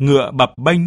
ngựa bập bênh.